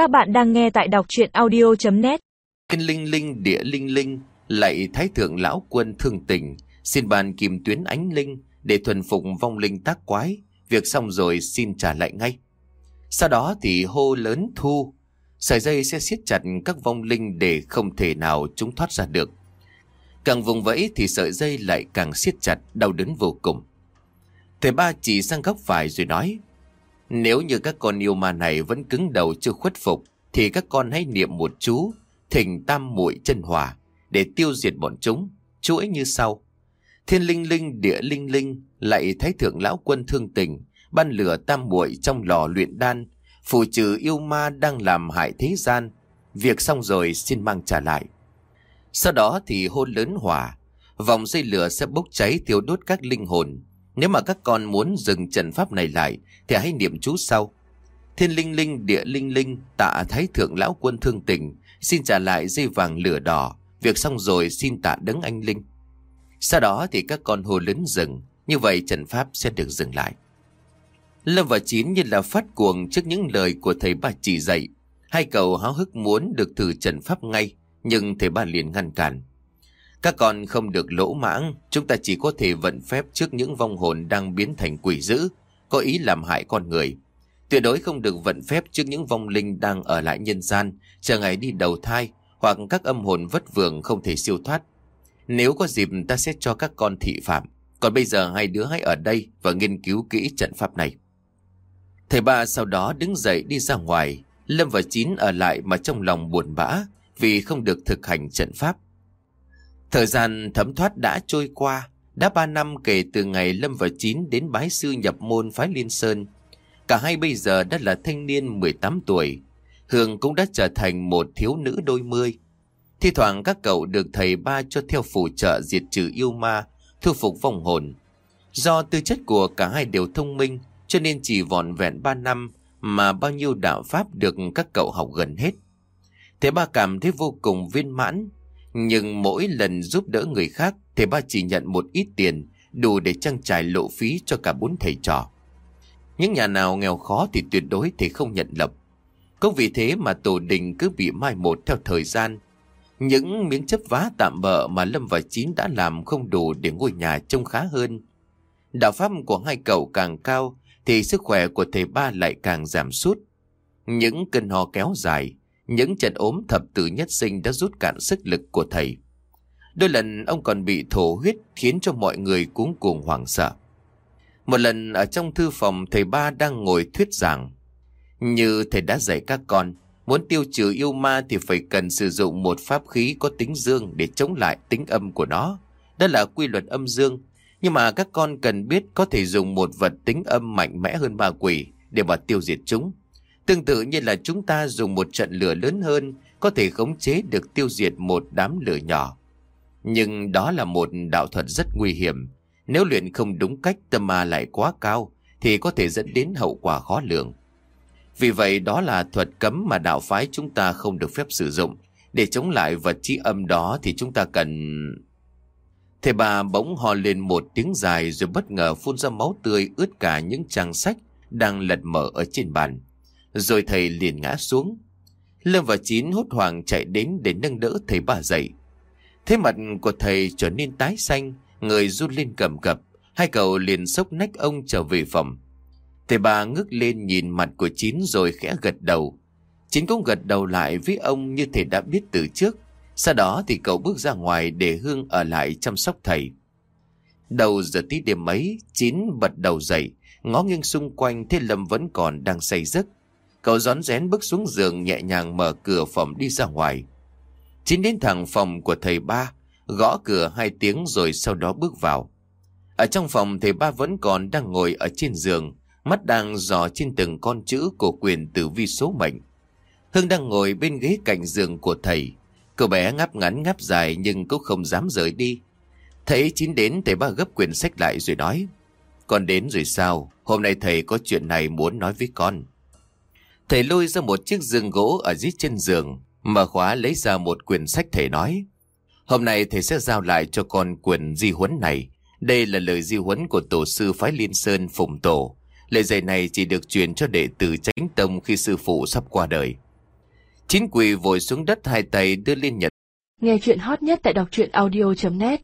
Các bạn đang nghe tại đọc chuyện audio.net Kinh linh linh, địa linh linh lại thái thượng lão quân thương tình, xin bàn kìm tuyến ánh linh để thuần phục vong linh tác quái. Việc xong rồi xin trả lại ngay. Sau đó thì hô lớn thu. Sợi dây sẽ siết chặt các vong linh để không thể nào chúng thoát ra được. Càng vùng vẫy thì sợi dây lại càng siết chặt, đau đớn vô cùng. Thầy ba chỉ sang góc phải rồi nói nếu như các con yêu ma này vẫn cứng đầu chưa khuất phục, thì các con hãy niệm một chú, thỉnh tam muội chân hỏa để tiêu diệt bọn chúng chú ấy như sau. Thiên linh linh, địa linh linh lại thái thượng lão quân thương tình, ban lửa tam muội trong lò luyện đan, phù trừ yêu ma đang làm hại thế gian. Việc xong rồi, xin mang trả lại. Sau đó thì hôn lớn hỏa, vòng dây lửa sẽ bốc cháy thiêu đốt các linh hồn nếu mà các con muốn dừng trận pháp này lại, thì hãy niệm chú sau. Thiên linh linh, địa linh linh, tạ thái thượng lão quân thương tình, xin trả lại dây vàng lửa đỏ. Việc xong rồi xin tạ đấng anh linh. Sau đó thì các con hồ lớn dừng. Như vậy trận pháp sẽ được dừng lại. Lâm và chín như là phát cuồng trước những lời của thầy ba chỉ dạy. Hai cậu háo hức muốn được thử trận pháp ngay, nhưng thầy ba liền ngăn cản các con không được lỗ mãng, chúng ta chỉ có thể vận phép trước những vong hồn đang biến thành quỷ dữ, có ý làm hại con người. Tuyệt đối không được vận phép trước những vong linh đang ở lại nhân gian, chờ ngày đi đầu thai, hoặc các âm hồn vất vưởng không thể siêu thoát. Nếu có dịp, ta sẽ cho các con thị phạm. Còn bây giờ hai đứa hãy ở đây và nghiên cứu kỹ trận pháp này. Thầy ba sau đó đứng dậy đi ra ngoài. Lâm và chín ở lại mà trong lòng buồn bã vì không được thực hành trận pháp thời gian thấm thoát đã trôi qua đã ba năm kể từ ngày Lâm và Chín đến bái sư nhập môn phái Liên Sơn. Cả hai bây giờ đã là thanh niên 18 tuổi. Hương cũng đã trở thành một thiếu nữ đôi mươi. Thi thoảng các cậu được thầy ba cho theo phù trợ diệt trừ yêu ma, thu phục vong hồn. Do tư chất của cả hai đều thông minh, cho nên chỉ vòn vẹn ba năm mà bao nhiêu đạo pháp được các cậu học gần hết. Thế ba cảm thấy vô cùng viên mãn, nhưng mỗi lần giúp đỡ người khác Thầy ba chỉ nhận một ít tiền, Đủ để trang trải lộ phí cho cả bốn thầy trò. Những nhà nào nghèo khó thì tuyệt đối thầy không nhận lập Cũng vì thế mà tổ đình cứ bị mai một theo thời gian. Những miếng chấp vá tạm bợ mà Lâm và Chín đã làm không đủ để ngôi nhà trông khá hơn. Đạo pháp của hai cậu càng cao Thì sức khỏe của thầy ba lại càng giảm sút. Những cơn ho kéo dài những trận ốm thập tử nhất sinh đã rút cạn sức lực của thầy. Đôi lần ông còn bị thổ huyết khiến cho mọi người cuống cuồng hoảng sợ. Một lần ở trong thư phòng thầy ba đang ngồi thuyết giảng. Như thầy đã dạy các con, muốn tiêu trừ yêu ma thì phải cần sử dụng một pháp khí có tính dương để chống lại tính âm của nó. Đó là quy luật âm dương. Nhưng mà các con cần biết có thể dùng một vật tính âm mạnh mẽ hơn ma quỷ để mà tiêu diệt chúng. Tương tự như là chúng ta dùng một trận lửa lớn hơn, có thể khống chế được tiêu diệt một đám lửa nhỏ. Nhưng đó là một đạo thuật rất nguy hiểm. Nếu luyện không đúng cách, tâm ma lại quá cao, thì có thể dẫn đến hậu quả khó lường. Vì vậy, đó là thuật cấm mà đạo phái chúng ta không được phép sử dụng. Để chống lại vật trí âm đó thì chúng ta cần... Thầy bà bỗng hò lên một tiếng dài rồi bất ngờ phun ra máu tươi ướt cả những trang sách đang lật mở ở trên bàn. Rồi thầy liền ngã xuống. Lâm và Chín hốt hoảng chạy đến để nâng đỡ thầy bà dậy. Thế mặt của thầy trở nên tái xanh, người run lên cầm cập. Hai cậu liền sốc nách ông trở về phòng. Thầy bà ngước lên nhìn mặt của Chín rồi khẽ gật đầu. Chín cũng gật đầu lại với ông như thầy đã biết từ trước. Sau đó thì cậu bước ra ngoài để Hương ở lại chăm sóc thầy. Đầu giờ tí đêm ấy, Chín bật đầu dậy, ngó nghiêng xung quanh thế Lâm vẫn còn đang say giấc. Cậu rón rén bước xuống giường nhẹ nhàng mở cửa phòng đi ra ngoài. Chín đến thẳng phòng của thầy ba, gõ cửa hai tiếng rồi sau đó bước vào. Ở trong phòng thầy ba vẫn còn đang ngồi ở trên giường, mắt đang dò trên từng con chữ của quyền tử vi số mệnh. Hương đang ngồi bên ghế cạnh giường của thầy. Cậu bé ngáp ngắn ngáp dài nhưng cũng không dám rời đi. Thấy Chín đến thầy ba gấp quyển sách lại rồi nói. Con đến rồi sao? Hôm nay thầy có chuyện này muốn nói với con. Thầy lôi ra một chiếc giường gỗ ở dưới chân giường, mở khóa lấy ra một quyển sách thầy nói. Hôm nay thầy sẽ giao lại cho con quyển di huấn này. Đây là lời di huấn của tổ sư phái Liên Sơn Phùng Tổ. Lời dạy này chỉ được truyền cho đệ tử tránh tông khi sư phụ sắp qua đời. Chín quỳ vội xuống đất hai tay đưa lên nhật. Nghe chuyện hot nhất tại đọc truyện audio.net